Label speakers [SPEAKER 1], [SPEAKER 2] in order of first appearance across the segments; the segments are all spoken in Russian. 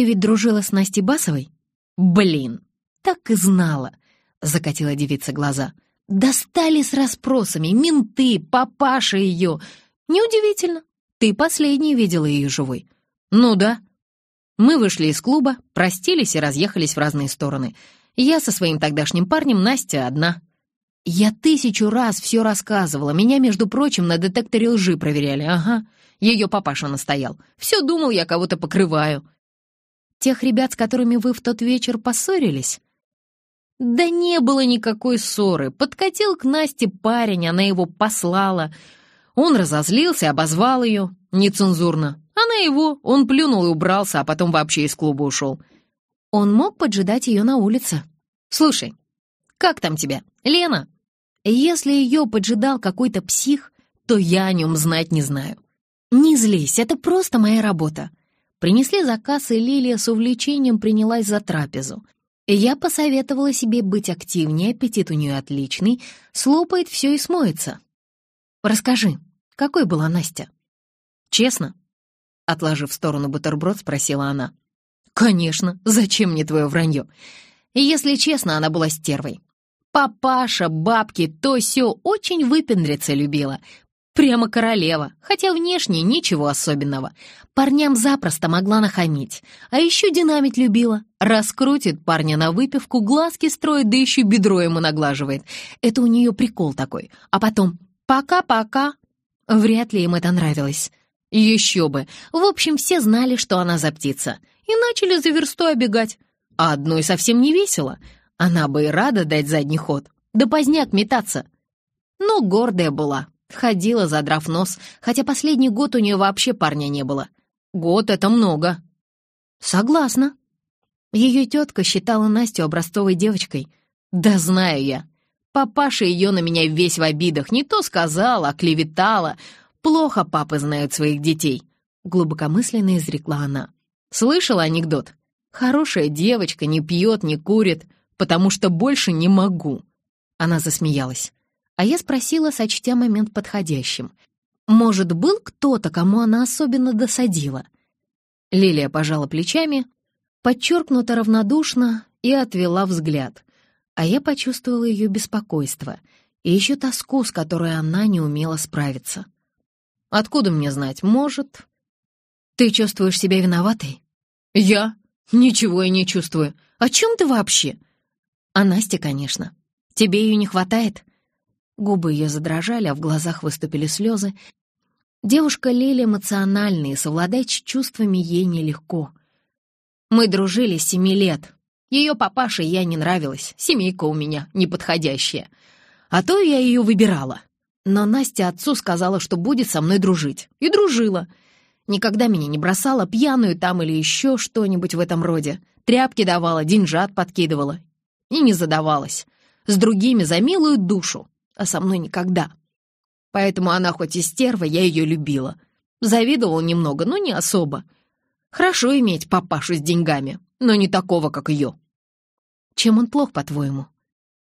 [SPEAKER 1] Ты ведь дружила с Настей Басовой? Блин, так и знала, закатила девица глаза. Достали с расспросами менты, папаша ее. Неудивительно, ты последний видела ее живой. Ну да. Мы вышли из клуба, простились и разъехались в разные стороны. Я со своим тогдашним парнем, Настя одна. Я тысячу раз все рассказывала. Меня, между прочим, на детекторе лжи проверяли. Ага. Ее папаша настоял. Все думал, я кого-то покрываю. Тех ребят, с которыми вы в тот вечер поссорились? Да не было никакой ссоры. Подкатил к Насте парень, она его послала. Он разозлился, обозвал ее нецензурно. Она его, он плюнул и убрался, а потом вообще из клуба ушел. Он мог поджидать ее на улице. Слушай, как там тебя, Лена? Если ее поджидал какой-то псих, то я о нем знать не знаю. Не злись, это просто моя работа. Принесли заказ, и Лилия с увлечением принялась за трапезу. Я посоветовала себе быть активнее, аппетит у нее отличный, слопает все и смоется. «Расскажи, какой была Настя?» «Честно?» Отложив в сторону бутерброд, спросила она. «Конечно, зачем мне твое вранье? Если честно, она была стервой. Папаша, бабки, то все очень выпендриться любила. Прямо королева, хотя внешне ничего особенного. Парням запросто могла нахамить. А еще динамить любила. Раскрутит парня на выпивку, глазки строит, да еще бедро ему наглаживает. Это у нее прикол такой. А потом «пока-пока». Вряд ли им это нравилось. Еще бы. В общем, все знали, что она за птица. И начали за версту оббегать. А одной совсем не весело. Она бы и рада дать задний ход. Да поздняк метаться. Но гордая была, Ходила, задрав нос, хотя последний год у нее вообще парня не было. Год — это много. Согласна. Ее тетка считала Настю образцовой девочкой. Да знаю я. Папаша ее на меня весь в обидах. Не то сказала, а клеветала. Плохо папы знают своих детей. Глубокомысленно изрекла она. Слышала анекдот? Хорошая девочка не пьет, не курит, потому что больше не могу. Она засмеялась. А я спросила, сочтя момент подходящим. Может, был кто-то, кому она особенно досадила? Лилия пожала плечами, подчеркнуто равнодушно и отвела взгляд. А я почувствовала ее беспокойство и еще тоску, с которой она не умела справиться. «Откуда мне знать? Может...» «Ты чувствуешь себя виноватой?» «Я? Ничего я не чувствую. О чем ты вообще?» «А Настя, конечно. Тебе ее не хватает?» Губы ее задрожали, а в глазах выступили слезы. Девушка Лили эмоциональная, и совладать с чувствами ей нелегко. Мы дружили семи лет. Ее папаше я не нравилась, семейка у меня неподходящая. А то я ее выбирала. Но Настя отцу сказала, что будет со мной дружить. И дружила. Никогда меня не бросала, пьяную там или еще что-нибудь в этом роде. Тряпки давала, деньжат подкидывала. И не задавалась. С другими за милую душу а со мной никогда. Поэтому она хоть и стерва, я ее любила. Завидовала немного, но не особо. Хорошо иметь папашу с деньгами, но не такого, как ее. Чем он плох, по-твоему?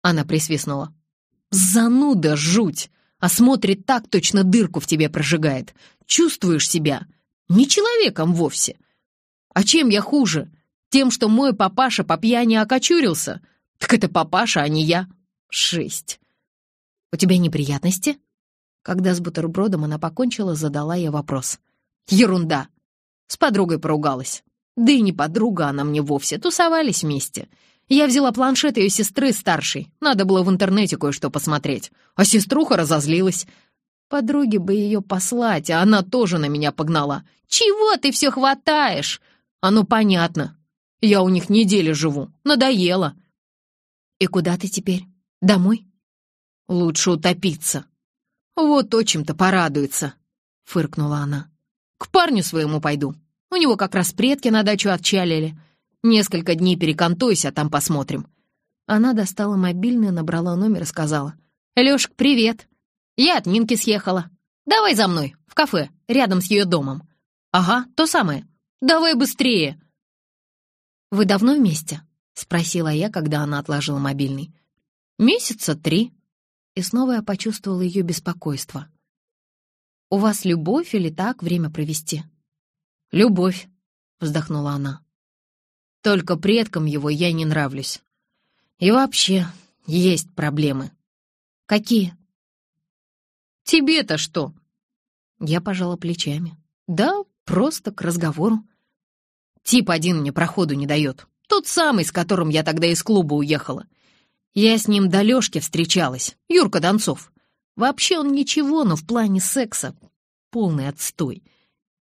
[SPEAKER 1] Она присвистнула. Зануда, жуть! А смотрит так, точно дырку в тебе прожигает. Чувствуешь себя не человеком вовсе. А чем я хуже? Тем, что мой папаша по пьяни окочурился? Так это папаша, а не я. Шесть. «У тебя неприятности?» Когда с бутербродом она покончила, задала я вопрос. «Ерунда!» С подругой поругалась. Да и не подруга она мне вовсе, тусовались вместе. Я взяла планшет ее сестры старшей. Надо было в интернете кое-что посмотреть. А сеструха разозлилась. Подруге бы ее послать, а она тоже на меня погнала. «Чего ты все хватаешь?» «Оно понятно. Я у них неделю живу. Надоело». «И куда ты теперь? Домой?» Лучше утопиться. Вот отчим-то порадуется, — фыркнула она. К парню своему пойду. У него как раз предки на дачу отчалили. Несколько дней перекантуйся, а там посмотрим. Она достала мобильный, набрала номер и сказала. «Лёшк, привет. Я от Нинки съехала. Давай за мной, в кафе, рядом с ее домом». «Ага, то самое. Давай быстрее». «Вы давно вместе?» — спросила я, когда она отложила мобильный. «Месяца три», и снова я почувствовала ее беспокойство. «У вас любовь или так время провести?» «Любовь», — вздохнула она. Только предкам его я не нравлюсь. И вообще, есть проблемы.
[SPEAKER 2] Какие?
[SPEAKER 1] Тебе-то что?
[SPEAKER 2] Я пожала плечами. Да, просто к разговору.
[SPEAKER 1] Тип один мне проходу не дает. Тот самый, с которым я тогда из клуба уехала. Я с ним до Лёшки встречалась, Юрка Донцов. Вообще он ничего, но в плане секса полный отстой.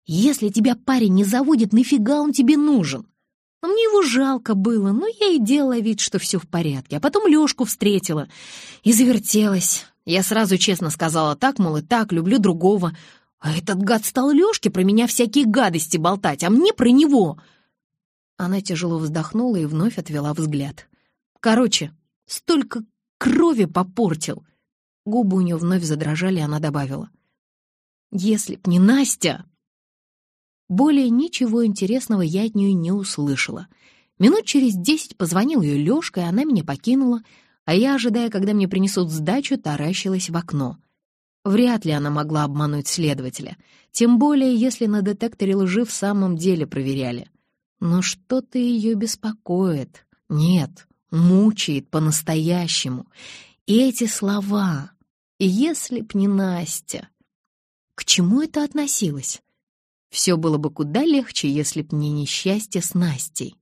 [SPEAKER 1] Если тебя парень не заводит, нафига он тебе нужен? Но мне его жалко было, но я и делала вид, что все в порядке. А потом Лёшку встретила и завертелась. Я сразу честно сказала так, мол, и так, люблю другого. А этот гад стал Лёшке про меня всякие гадости болтать, а мне про него. Она тяжело вздохнула и вновь отвела взгляд. Короче, столько крови попортил. Губы у нее вновь задрожали, она добавила. Если б не Настя... Более ничего интересного я от нее не услышала. Минут через десять позвонил ее Лёшка, и она меня покинула, а я, ожидая, когда мне принесут сдачу, таращилась в окно. Вряд ли она могла обмануть следователя, тем более, если на детекторе лжи в самом деле проверяли. Но что-то ее беспокоит. Нет, мучает по-настоящему. И эти слова «если б не Настя». К чему это относилось? Все было бы куда легче, если б не несчастье с Настей.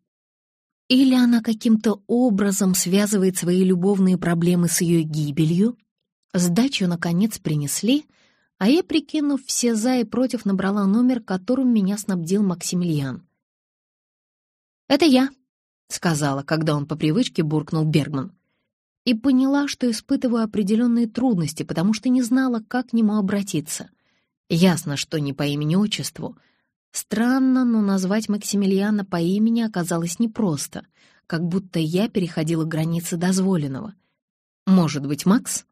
[SPEAKER 1] Или она каким-то образом связывает свои любовные проблемы с ее гибелью? Сдачу, наконец, принесли, а я, прикинув все за и против, набрала номер, которым меня снабдил Максимилиан. «Это я», — сказала, когда он по привычке буркнул Бергман. И поняла, что испытываю определенные трудности, потому что не знала, как к нему обратиться. Ясно, что не по имени-отчеству. Странно, но назвать Максимилиана по имени оказалось непросто, как будто я переходила границы дозволенного. Может быть, Макс?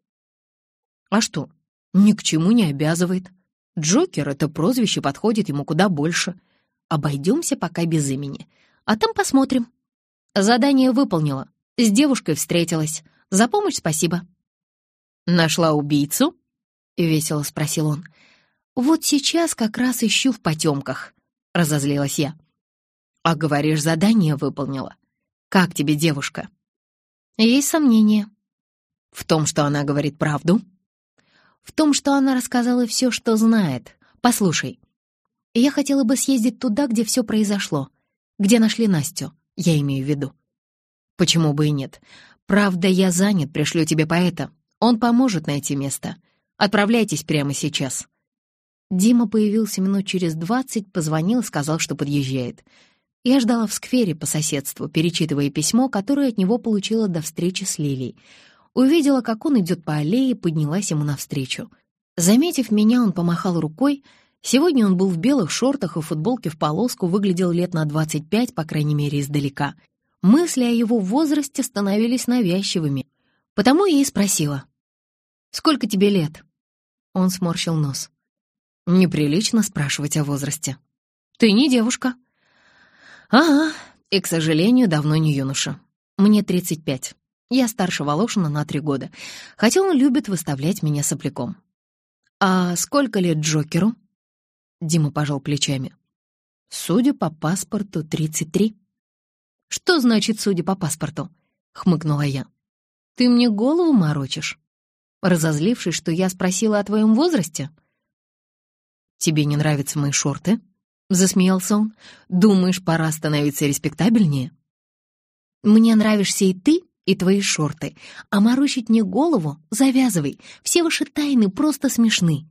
[SPEAKER 1] А что, ни к чему не обязывает. Джокер — это прозвище подходит ему куда больше. Обойдемся пока без имени, а там посмотрим. Задание выполнила, с девушкой встретилась. За помощь спасибо. «Нашла убийцу?» — весело спросил он. «Вот сейчас как раз ищу в потемках», — разозлилась я. «А говоришь, задание выполнила. Как тебе девушка?» «Есть сомнения». «В том, что она говорит правду?» в том, что она рассказала все, что знает. Послушай, я хотела бы съездить туда, где все произошло, где нашли Настю, я имею в виду. Почему бы и нет? Правда, я занят, пришлю тебе поэта. Он поможет найти место. Отправляйтесь прямо сейчас. Дима появился минут через двадцать, позвонил сказал, что подъезжает. Я ждала в сквере по соседству, перечитывая письмо, которое от него получила до встречи с Лилией. Увидела, как он идет по аллее, поднялась ему навстречу. Заметив меня, он помахал рукой. Сегодня он был в белых шортах и футболке в полоску, выглядел лет на 25, по крайней мере, издалека. Мысли о его возрасте становились навязчивыми. Потому я и спросила. «Сколько тебе лет?» Он сморщил нос. «Неприлично спрашивать о возрасте. Ты не девушка». «Ага, и, к сожалению, давно не юноша. Мне 35. Я старше Волошина на три года, хотя он любит выставлять меня сопляком. «А сколько лет Джокеру?» Дима пожал плечами. «Судя по паспорту, 33». «Что значит «судя по паспорту»?» — хмыкнула я. «Ты мне голову морочишь?» Разозлившись, что я спросила о твоем возрасте? «Тебе не нравятся мои шорты?» — засмеялся он. «Думаешь, пора становиться респектабельнее?» «Мне нравишься и ты, и твои шорты, а морочить мне голову завязывай, все ваши тайны просто смешны».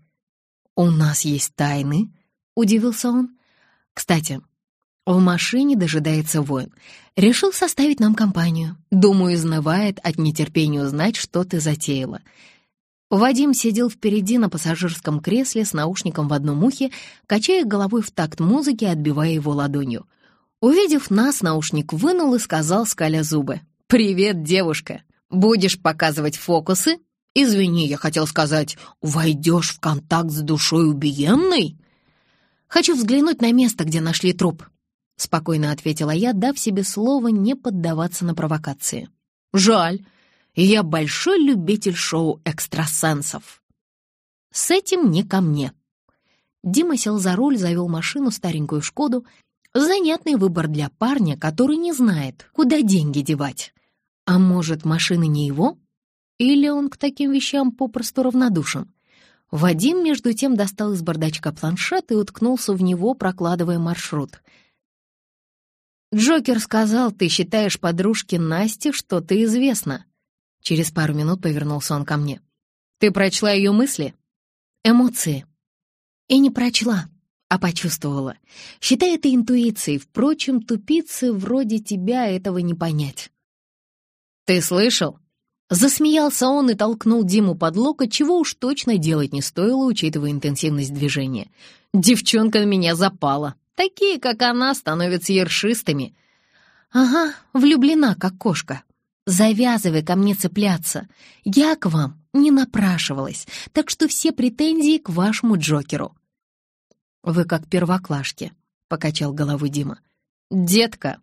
[SPEAKER 1] «У нас есть тайны?» — удивился он. «Кстати, в машине дожидается воин. Решил составить нам компанию. Думаю, изнывает от нетерпения узнать, что ты затеяла». Вадим сидел впереди на пассажирском кресле с наушником в одном ухе, качая головой в такт музыки, отбивая его ладонью. Увидев нас, наушник вынул и сказал, скаля зубы. «Привет, девушка! Будешь показывать фокусы? Извини, я хотел сказать, войдешь в контакт с душой убиенной?» «Хочу взглянуть на место, где нашли труп», — спокойно ответила я, дав себе слово не поддаваться на провокации. «Жаль, я большой любитель шоу экстрасенсов». «С этим не ко мне». Дима сел за руль, завел машину, старенькую «Шкоду», Занятный выбор для парня, который не знает, куда деньги девать. А может, машина не его? Или он к таким вещам попросту равнодушен? Вадим, между тем, достал из бардачка планшет и уткнулся в него, прокладывая маршрут. «Джокер сказал, ты считаешь подружке Насте что-то известно». Через пару минут повернулся он ко мне. «Ты прочла ее мысли?» «Эмоции». «И не прочла, а почувствовала. Считай это интуицией. Впрочем, тупицы вроде тебя этого не понять». «Ты слышал?» Засмеялся он и толкнул Диму под локоть, чего уж точно делать не стоило, учитывая интенсивность движения. «Девчонка на меня запала. Такие, как она, становятся ершистыми». «Ага, влюблена, как кошка. Завязывай ко мне цепляться. Я к вам не напрашивалась, так что все претензии к вашему Джокеру». «Вы как первоклашки», — покачал головой Дима. «Детка,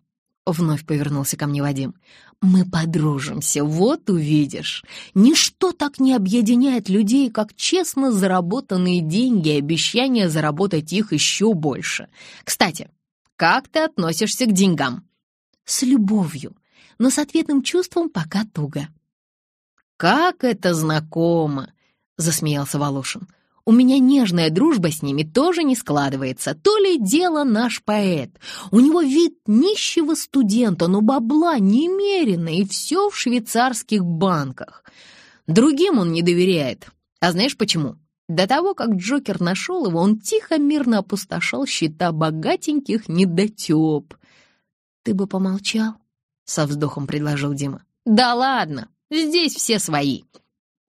[SPEAKER 1] Вновь повернулся ко мне Вадим. «Мы подружимся, вот увидишь. Ничто так не объединяет людей, как честно заработанные деньги и обещание заработать их еще больше. Кстати, как ты относишься к деньгам?» «С любовью, но с ответным чувством пока туго». «Как это знакомо!» — засмеялся Волошин. У меня нежная дружба с ними тоже не складывается. То ли дело наш поэт. У него вид нищего студента, но бабла немерено, и все в швейцарских банках. Другим он не доверяет. А знаешь почему? До того, как Джокер нашел его, он тихо, мирно опустошал счета богатеньких недотеп. «Ты бы помолчал?» — со вздохом предложил Дима. «Да ладно, здесь все свои»,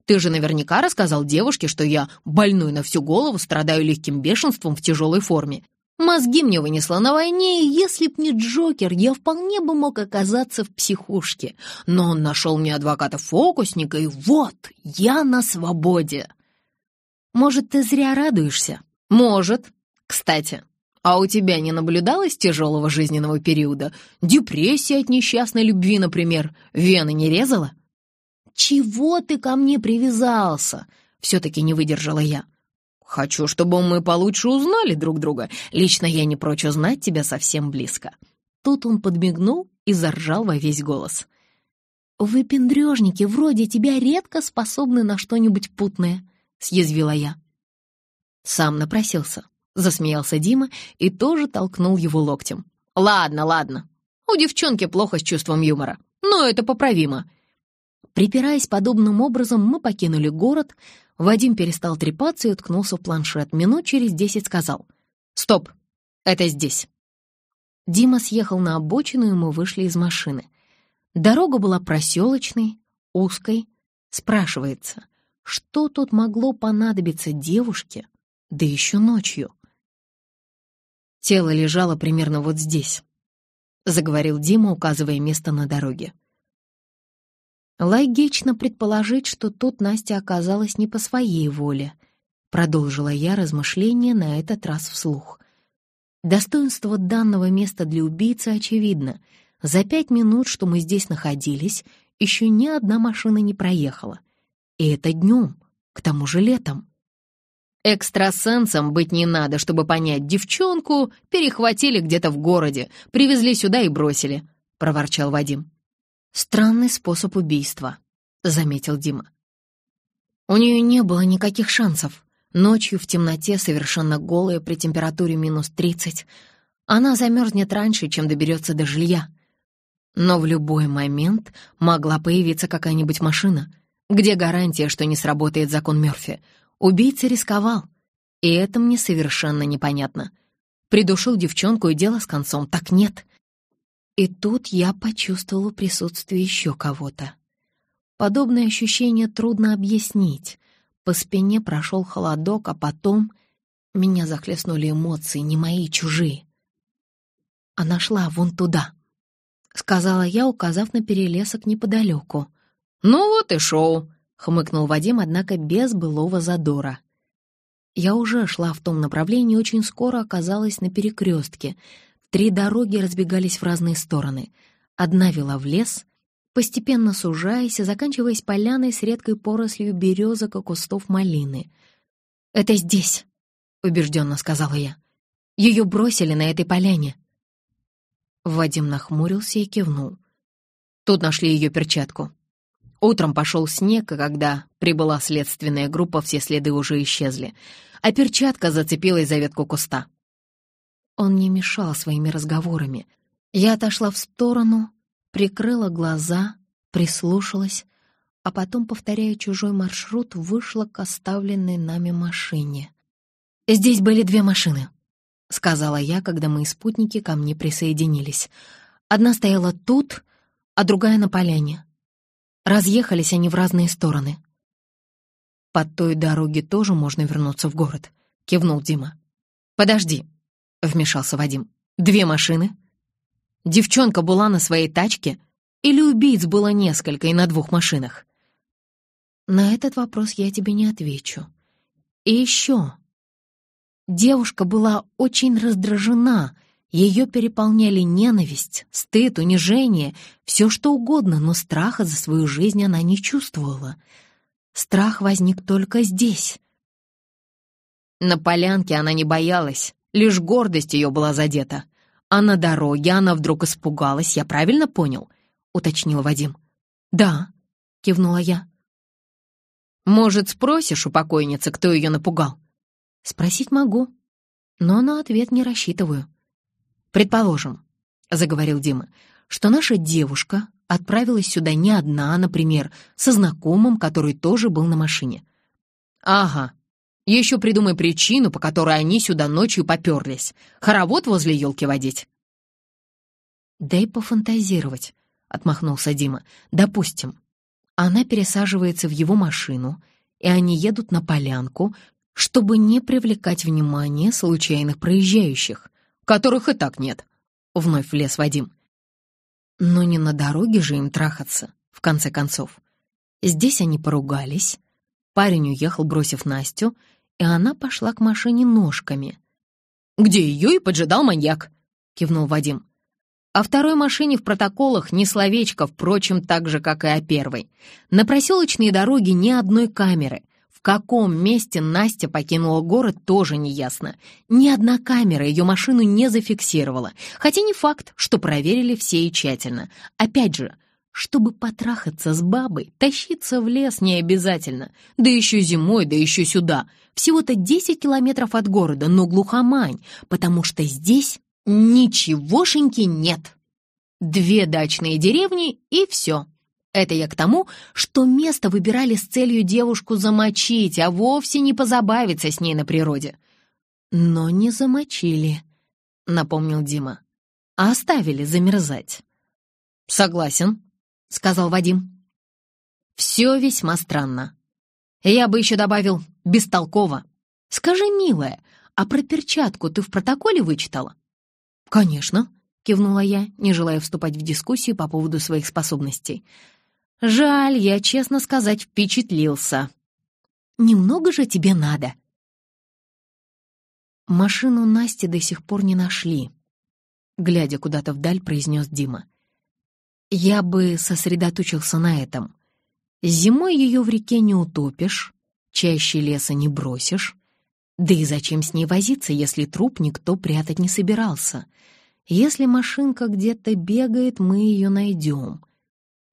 [SPEAKER 1] ты же наверняка рассказал девушке, что я больной на всю голову, страдаю легким бешенством в тяжелой форме. Мозги мне вынесло на войне, и если б не Джокер, я вполне бы мог оказаться в психушке. Но он нашел мне адвоката-фокусника, и вот, я на свободе. Может, ты зря радуешься? Может. Кстати, а у тебя не наблюдалось тяжелого жизненного периода? Депрессия от несчастной любви, например, вены не резала? «Чего ты ко мне привязался?» — все-таки не выдержала я. «Хочу, чтобы мы получше узнали друг друга. Лично я не прочь узнать тебя совсем близко». Тут он подмигнул и заржал во весь голос. «Вы, пендрежники, вроде тебя редко способны на что-нибудь путное», — съязвила я. Сам напросился, — засмеялся Дима и тоже толкнул его локтем. «Ладно, ладно. У девчонки плохо с чувством юмора, но это поправимо. Припираясь подобным образом, мы покинули город. Вадим перестал трепаться и уткнулся в планшет. Минут через десять сказал «Стоп, это здесь». Дима съехал на обочину, и мы вышли из машины. Дорога была проселочной, узкой. Спрашивается, что тут могло понадобиться девушке, да еще ночью? Тело лежало примерно вот здесь, — заговорил Дима, указывая место на дороге. Логично предположить, что тут Настя оказалась не по своей воле. Продолжила я размышления на этот раз вслух. Достоинство данного места для убийцы очевидно. За пять минут, что мы здесь находились, еще ни одна машина не проехала. И это днем, к тому же летом. Экстрасенсом быть не надо, чтобы понять, девчонку перехватили где-то в городе, привезли сюда и бросили, — проворчал Вадим. «Странный способ убийства», — заметил Дима. У нее не было никаких шансов. Ночью в темноте, совершенно голая, при температуре минус тридцать, она замерзнет раньше, чем доберется до жилья. Но в любой момент могла появиться какая-нибудь машина. Где гарантия, что не сработает закон Мёрфи? Убийца рисковал, и это мне совершенно непонятно. Придушил девчонку, и дело с концом. Так нет. И тут я почувствовала присутствие еще кого-то. Подобное ощущение трудно объяснить. По спине прошел холодок, а потом меня захлестнули эмоции, не мои, чужие. Она шла вон туда, — сказала я, указав на перелесок неподалеку. «Ну вот и шоу», — хмыкнул Вадим, однако без былого задора. Я уже шла в том направлении и очень скоро оказалась на перекрестке — Три дороги разбегались в разные стороны. Одна вела в лес, постепенно сужаясь и заканчиваясь поляной с редкой порослью березок и кустов малины. «Это здесь», — убежденно сказала я. «Ее бросили на этой поляне». Вадим нахмурился и кивнул. Тут нашли ее перчатку. Утром пошел снег, и когда прибыла следственная группа, все следы уже исчезли, а перчатка зацепилась за ветку куста. Он не мешал своими разговорами. Я отошла в сторону, прикрыла глаза, прислушалась, а потом, повторяя чужой маршрут, вышла к оставленной нами машине. «Здесь были две машины», — сказала я, когда мои спутники ко мне присоединились. Одна стояла тут, а другая на поляне. Разъехались они в разные стороны. «По той дороге тоже можно вернуться в город», — кивнул Дима. «Подожди», — вмешался Вадим. «Две машины? Девчонка была на своей тачке или убийц было несколько и на двух машинах?» «На этот вопрос я тебе не отвечу. И еще...» Девушка была очень раздражена, ее переполняли ненависть, стыд, унижение, все что угодно, но страха за свою жизнь она не чувствовала. Страх возник только здесь. На полянке она не боялась, лишь гордость ее была задета. А на дороге она вдруг испугалась, я правильно понял? — уточнил Вадим. «Да», — кивнула я. «Может, спросишь у покойницы, кто ее напугал?» «Спросить могу, но на ответ не рассчитываю». «Предположим», — заговорил Дима, «что наша девушка отправилась сюда не одна, например, со знакомым, который тоже был на машине». «Ага. Еще придумай причину, по которой они сюда ночью поперлись. Хоровод возле елки водить». «Дай пофантазировать», — отмахнулся Дима. «Допустим, она пересаживается в его машину, и они едут на полянку, чтобы не привлекать внимание случайных проезжающих которых и так нет», — вновь влез Вадим. Но не на дороге же им трахаться, в конце концов. Здесь они поругались, парень уехал, бросив Настю, и она пошла к машине ножками. «Где ее и поджидал маньяк?» — кивнул Вадим. О второй машине в протоколах ни словечко, впрочем, так же, как и о первой. На проселочной дороге ни одной камеры, в каком месте Настя покинула город, тоже не ясно. Ни одна камера ее машину не зафиксировала, хотя не факт, что проверили все и тщательно. Опять же, чтобы потрахаться с бабой, тащиться в лес не обязательно. Да еще зимой, да еще сюда. Всего-то 10 километров от города, но глухомань, потому что здесь ничегошеньки нет. Две дачные деревни и все. Это я к тому, что место выбирали с целью девушку замочить, а вовсе не позабавиться с ней на природе. Но не замочили, напомнил Дима, а оставили замерзать. Согласен, сказал Вадим. Все весьма странно. Я бы еще добавил бестолково. Скажи, милая, а про перчатку ты в протоколе вычитала? Конечно, кивнула я, не желая вступать в дискуссию по поводу своих способностей. Жаль, я, честно сказать, впечатлился. Немного же тебе надо. Машину Насти до сих пор не нашли. Глядя куда-то вдаль, произнес Дима. Я бы сосредоточился на этом. Зимой ее в реке не утопишь, чаще леса не бросишь. Да и зачем с ней возиться, если труп никто прятать не собирался? Если машинка где-то бегает, мы ее найдем.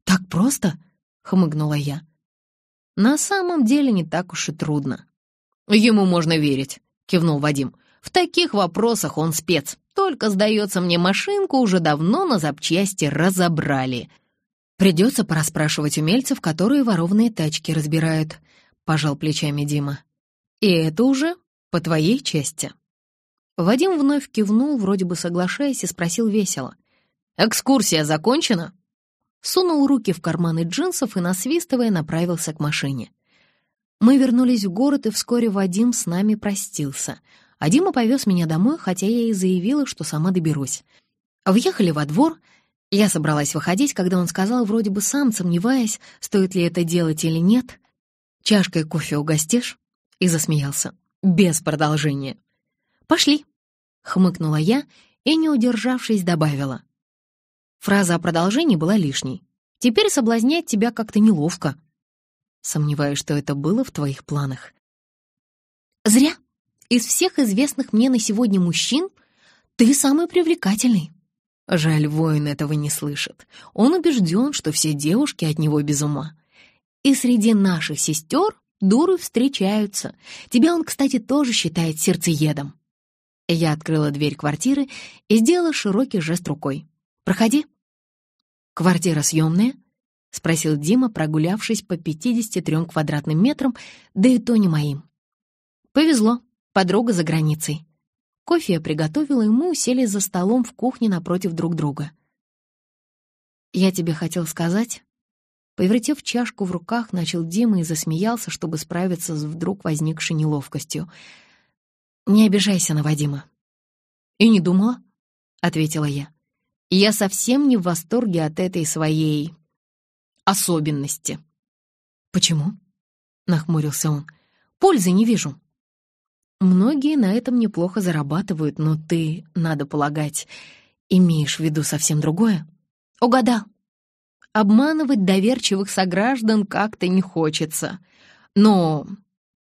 [SPEAKER 1] «Так просто?» — хмыгнула я. «На самом деле не так уж и трудно». «Ему можно верить», — кивнул Вадим. «В таких вопросах он спец. Только, сдается мне, машинку уже давно на запчасти разобрали». «Придется порасспрашивать умельцев, которые ворованные тачки разбирают», — пожал плечами Дима. «И это уже по твоей части». Вадим вновь кивнул, вроде бы соглашаясь, и спросил весело. «Экскурсия закончена?» сунул руки в карманы джинсов и, насвистывая, направился к машине. Мы вернулись в город, и вскоре Вадим с нами простился. А Дима повез меня домой, хотя я и заявила, что сама доберусь. Въехали во двор. Я собралась выходить, когда он сказал, вроде бы сам, сомневаясь, стоит ли это делать или нет. «Чашкой кофе угостишь?» И засмеялся. «Без продолжения». «Пошли», — хмыкнула я и, не удержавшись, добавила. Фраза о продолжении была лишней. Теперь соблазнять тебя как-то неловко. Сомневаюсь, что это было в твоих планах. Зря. Из всех известных мне на сегодня мужчин ты самый привлекательный. Жаль, воин этого не слышит. Он убежден, что все девушки от него без ума. И среди наших сестер дуры встречаются. Тебя он, кстати, тоже считает сердцеедом. Я открыла дверь квартиры и сделала широкий жест рукой. «Проходи». «Квартира съемная?» — спросил Дима, прогулявшись по 53 квадратным метрам, да и то не моим. «Повезло, подруга за границей». Кофе я приготовила, и мы усели за столом в кухне напротив друг друга. «Я тебе хотел сказать...» Повертев чашку в руках, начал Дима и засмеялся, чтобы справиться с вдруг возникшей неловкостью. «Не обижайся на Вадима». «И не думала», — ответила я. «Я совсем не в восторге от этой своей особенности». «Почему?» — нахмурился он. «Пользы не вижу». Многие на этом неплохо зарабатывают, но ты, надо полагать, имеешь в виду совсем другое? Угадал. Обманывать доверчивых сограждан как-то не хочется. Но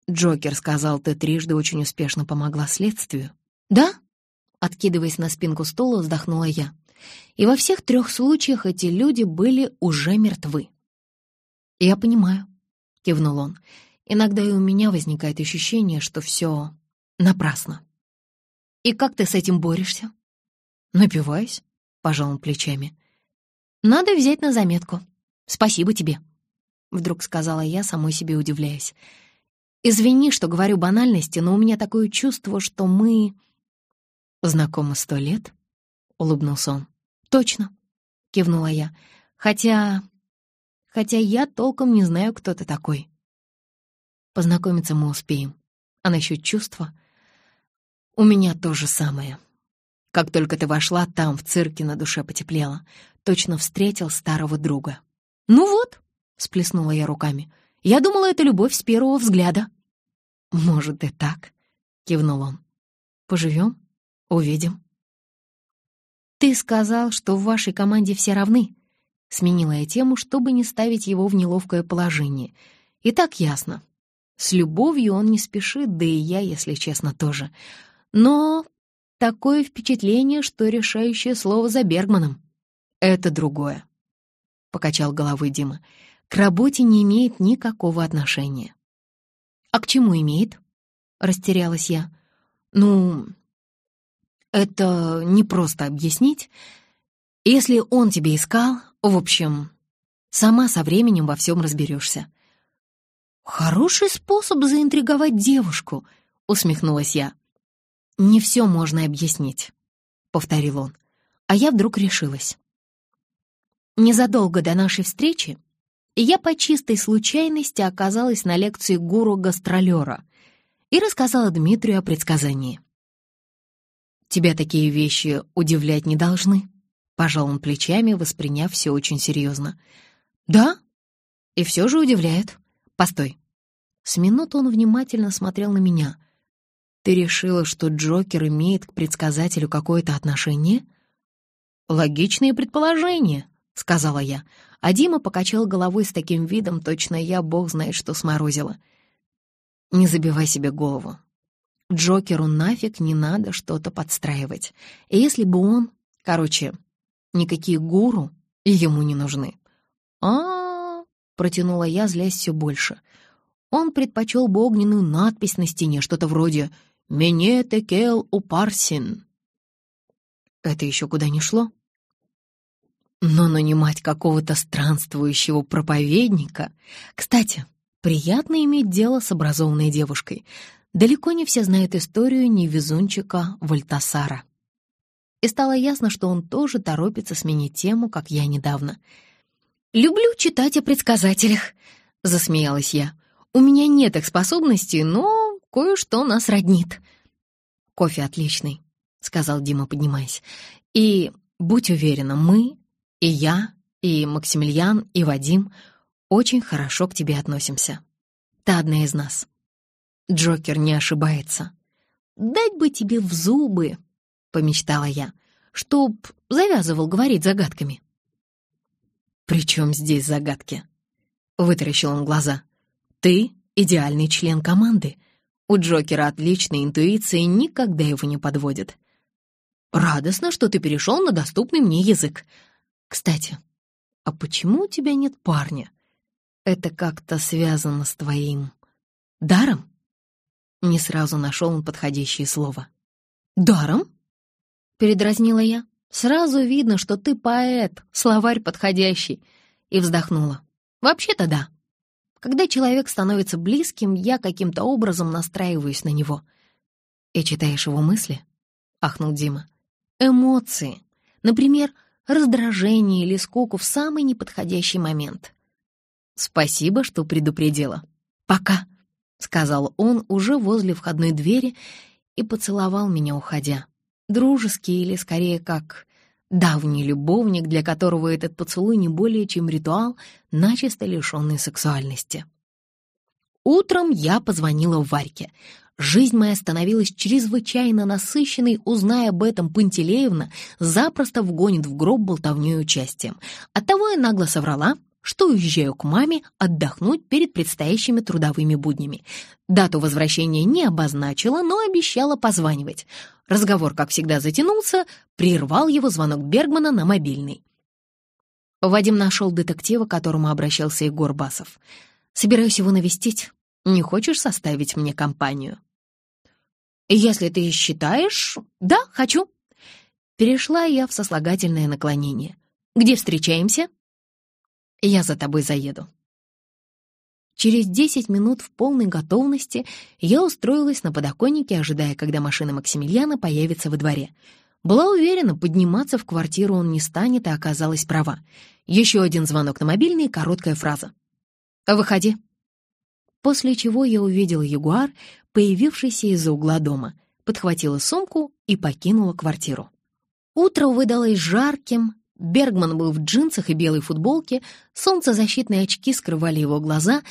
[SPEAKER 1] Джокер сказал, ты трижды очень успешно помогла следствию. Да? Откидываясь на спинку стула, вздохнула я. И во всех трех случаях эти люди были уже мертвы. «Я понимаю», — кивнул он. Иногда и у меня возникает ощущение, что все напрасно. «И как ты с этим борешься?» «Напиваюсь», — пожал он плечами. «Надо взять на заметку. Спасибо тебе», — вдруг сказала я, самой себе удивляясь. «Извини, что говорю банальности, но у меня такое чувство, что мы...» «Знакомы сто лет?» — улыбнулся он. «Точно», — кивнула я. «Хотя... хотя я толком не знаю, кто ты такой». Познакомиться мы успеем. А насчет чувства? У меня то же самое. Как только ты вошла, там, в цирке, на душе потеплело. Точно встретил старого друга. «Ну вот», — всплеснула я руками, — «я думала, это любовь с первого взгляда». «Может, и так», — кивнул он. «Поживем, увидим». «Ты сказал, что в вашей команде все равны», — сменила я тему, чтобы не ставить его в неловкое положение. «И так ясно, с любовью он не спешит, да и я, если честно, тоже. Но такое впечатление, что решающее слово за Бергманом. Это другое. Покачал головой Дима. К работе не имеет никакого отношения. А к чему имеет? Растерялась я. Ну, это не просто объяснить. Если он тебе искал, в общем, сама со временем во всем разберешься. «Хороший способ заинтриговать девушку», — усмехнулась я. «Не все можно объяснить», — повторил он. А я вдруг решилась. Незадолго до нашей встречи я по чистой случайности оказалась на лекции гуру-гастролера и рассказала Дмитрию о предсказании. «Тебя такие вещи удивлять не должны», — пожал он плечами, восприняв все очень серьезно. «Да, и все же удивляет. Постой. С минут он внимательно смотрел на меня. Ты решила, что Джокер имеет к предсказателю какое-то отношение? Логичные предположения, сказала я. А Дима покачал головой с таким видом, точно я, бог знает, что сморозила. Не забивай себе голову. Джокеру нафиг не надо что-то подстраивать. И если бы он... Короче, никакие гуру ему не нужны. а, -а, -а протянула я, злясь все больше. Он предпочел бы огненную надпись на стене, что-то вроде «Мене текел упарсин». Это еще куда ни шло. Но нанимать какого-то странствующего проповедника... Кстати, приятно иметь дело с образованной девушкой. Далеко не все знают историю невезунчика Вольтасара. И стало ясно, что он тоже торопится сменить тему, как я недавно. «Люблю читать о предсказателях», — засмеялась я. У меня нет их способностей, но кое-что нас роднит». «Кофе отличный», — сказал Дима, поднимаясь. «И будь уверена, мы, и я, и Максимилиан, и Вадим очень хорошо к тебе относимся. Ты одна из нас. Джокер не ошибается. Дать бы тебе в зубы, — помечтала я, — чтоб завязывал говорить загадками. «При чем здесь загадки?» — вытаращил он глаза. Ты — идеальный член команды. У Джокера отличная интуиция и никогда его не подводит. Радостно, что ты перешел на доступный мне язык. Кстати, а почему у тебя нет парня? Это как-то связано с твоим даром? Не сразу нашел он подходящее слово. «Даром?» — передразнила я. «Сразу видно, что ты поэт, словарь подходящий». И вздохнула. «Вообще-то да. Когда человек становится близким, я каким-то образом настраиваюсь на него». «И читаешь его мысли?» — ахнул Дима. «Эмоции. Например, раздражение или скуку в самый неподходящий момент». «Спасибо, что предупредила. Пока», — сказал он уже возле входной двери и поцеловал меня, уходя. Дружеский или, скорее, как давний любовник, для которого этот поцелуй не более чем ритуал, начисто лишенный сексуальности. Утром я позвонила Варьке. Жизнь моя становилась чрезвычайно насыщенной, узная об этом Пантелеевна, запросто вгонит в гроб болтовнёй участием. Оттого я нагло соврала, что уезжаю к маме отдохнуть перед предстоящими трудовыми буднями. Дату возвращения не обозначила, но обещала позванивать. Разговор, как всегда, затянулся, прервал его звонок Бергмана на мобильный. Вадим нашел детектива, к которому обращался Егор Басов. «Собираюсь его навестить. Не хочешь составить мне компанию?» «Если ты считаешь...» «Да, хочу». Перешла я в сослагательное наклонение. «Где встречаемся?» Я за тобой заеду». Через десять минут в полной готовности я устроилась на подоконнике, ожидая, когда машина Максимилиана появится во дворе. Была уверена, подниматься в квартиру он не станет, и оказалась права. Еще один звонок на мобильный и короткая фраза. «Выходи». После чего я увидела ягуар, появившийся из-за угла дома, подхватила сумку и покинула квартиру. Утро выдалось жарким, Бергман был в джинсах и белой футболке, солнцезащитные очки скрывали его глаза,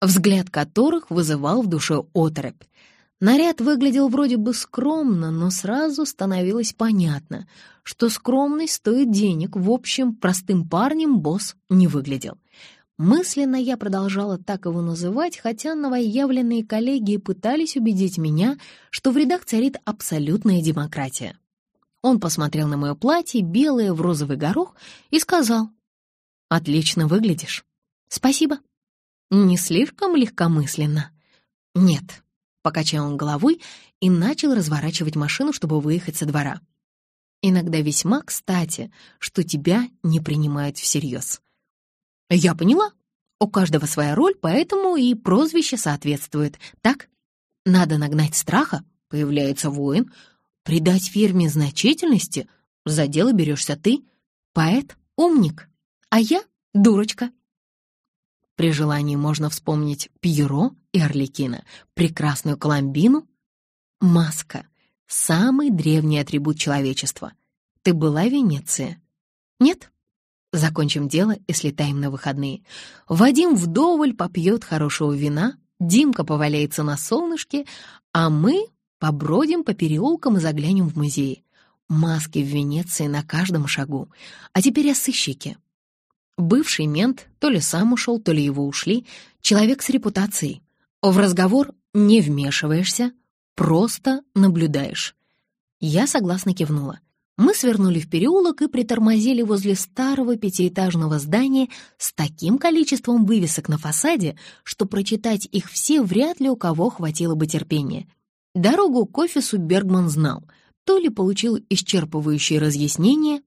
[SPEAKER 1] взгляд которых вызывал в душе оторопь. Наряд выглядел вроде бы скромно, но сразу становилось понятно, что скромность стоит денег. В общем, простым парнем босс не выглядел. Мысленно я продолжала так его называть, хотя новоявленные коллеги пытались убедить меня, что в рядах царит абсолютная демократия. Он посмотрел на мое платье, белое в розовый горох, и сказал, «Отлично выглядишь. Спасибо». Не слишком легкомысленно. «Нет», — покачал он головой и начал разворачивать машину, чтобы выехать со двора. «Иногда весьма кстати, что тебя не принимают всерьез». «Я поняла. У каждого своя роль, поэтому и прозвище соответствует. Так? Надо нагнать страха, появляется воин, Придать фирме значительности за дело берешься ты, поэт, умник, а я дурочка. При желании можно вспомнить Пьеро и Орликина, прекрасную Коломбину. Маска — самый древний атрибут человечества. Ты была в Венеции? Нет? Закончим дело и слетаем на выходные. Вадим вдоволь попьет хорошего вина, Димка поваляется на солнышке, а мы Побродим по переулкам и заглянем в музей. Маски в Венеции на каждом шагу. А теперь о сыщике. Бывший мент то ли сам ушел, то ли его ушли. Человек с репутацией. В разговор не вмешиваешься, просто наблюдаешь. Я согласно кивнула. Мы свернули в переулок и притормозили возле старого пятиэтажного здания с таким количеством вывесок на фасаде, что прочитать их все вряд ли у кого хватило бы терпения. Дорогу к офису Бергман знал, то ли получил исчерпывающие разъяснения,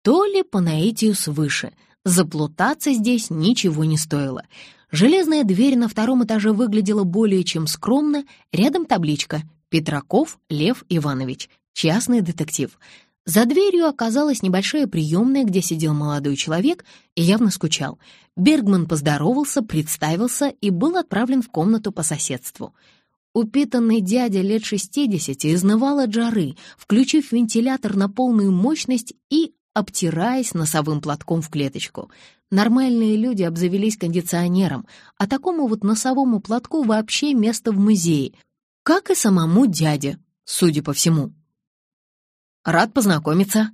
[SPEAKER 1] то ли по наитию свыше. Заплутаться здесь ничего не стоило. Железная дверь на втором этаже выглядела более чем скромно, рядом табличка «Петраков Лев Иванович, частный детектив». За дверью оказалась небольшая приемная, где сидел молодой человек и явно скучал. Бергман поздоровался, представился и был отправлен в комнату по соседству — Упитанный дядя лет 60 изнывал от жары, включив вентилятор на полную мощность и обтираясь носовым платком в клеточку. Нормальные люди обзавелись кондиционером, а такому вот носовому платку вообще место в музее, как и самому дяде, судя по всему. «Рад познакомиться».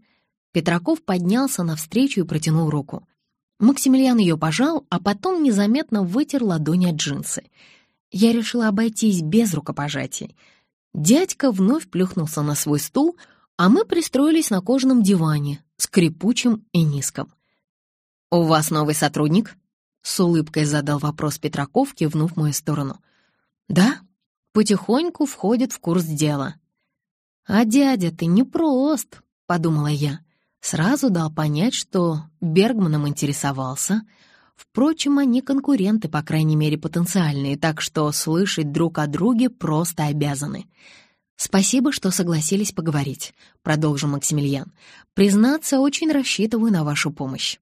[SPEAKER 1] Петраков поднялся навстречу и протянул руку. Максимилиан ее пожал, а потом незаметно вытер ладони от джинсы — я решила обойтись без рукопожатий. Дядька вновь плюхнулся на свой стул, а мы пристроились на кожаном диване, скрипучем и низком. «У вас новый сотрудник?» — с улыбкой задал вопрос Петраков, кивнув в мою сторону. «Да, потихоньку входит в курс дела». «А дядя ты непрост», — подумала я. Сразу дал понять, что Бергманом интересовался. Впрочем, они конкуренты, по крайней мере, потенциальные, так что слышать друг о друге просто обязаны. «Спасибо, что согласились поговорить», — продолжил Максимилиан. «Признаться, очень рассчитываю на вашу помощь».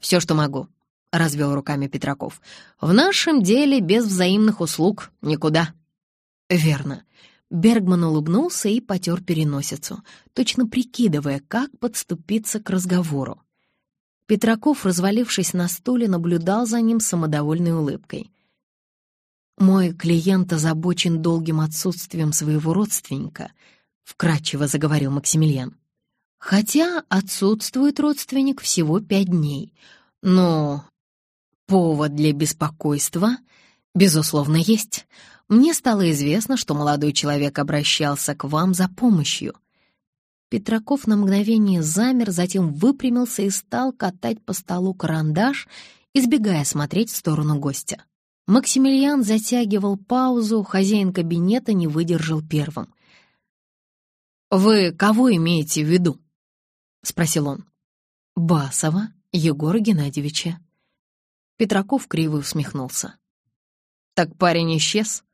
[SPEAKER 1] «Все, что могу», — развел руками Петраков. «В нашем деле без взаимных услуг никуда». «Верно». Бергман улыбнулся и потер переносицу, точно прикидывая, как подступиться к разговору. Петраков, развалившись на стуле, наблюдал за ним самодовольной улыбкой. «Мой клиент озабочен долгим отсутствием своего родственника», — вкратчиво заговорил Максимилиан. «Хотя отсутствует родственник всего пять дней, но повод для беспокойства, безусловно, есть. Мне стало известно, что молодой человек обращался к вам за помощью». Петраков на мгновение замер, затем выпрямился и стал катать по столу карандаш, избегая смотреть в сторону гостя. Максимилиан затягивал паузу, хозяин кабинета не выдержал первым. «Вы кого имеете в виду?» — спросил он. «Басова Егора Геннадьевича». Петраков криво усмехнулся. «Так парень исчез?»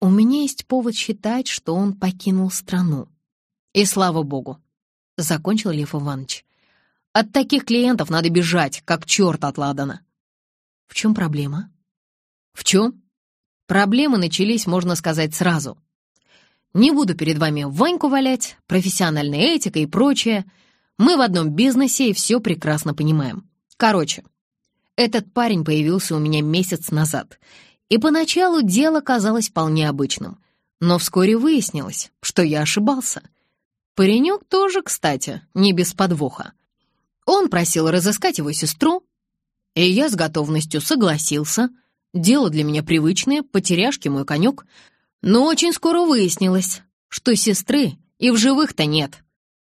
[SPEAKER 1] «У меня есть повод считать, что он покинул страну. И слава богу», — закончил Лев Иванович. «От таких клиентов надо бежать, как черт от Ладана». «В чем проблема?» В чем? Проблемы начались, можно сказать, сразу. Не буду перед вами Ваньку валять, профессиональная этика и прочее. Мы в одном бизнесе и все прекрасно понимаем. Короче, этот парень появился у меня месяц назад, и поначалу дело казалось вполне обычным, но вскоре выяснилось, что я ошибался. Паренек тоже, кстати, не без подвоха. Он просил разыскать его сестру, и я с готовностью согласился — Дело для меня привычное, потеряшки мой конек. Но очень скоро выяснилось, что сестры и в живых-то нет.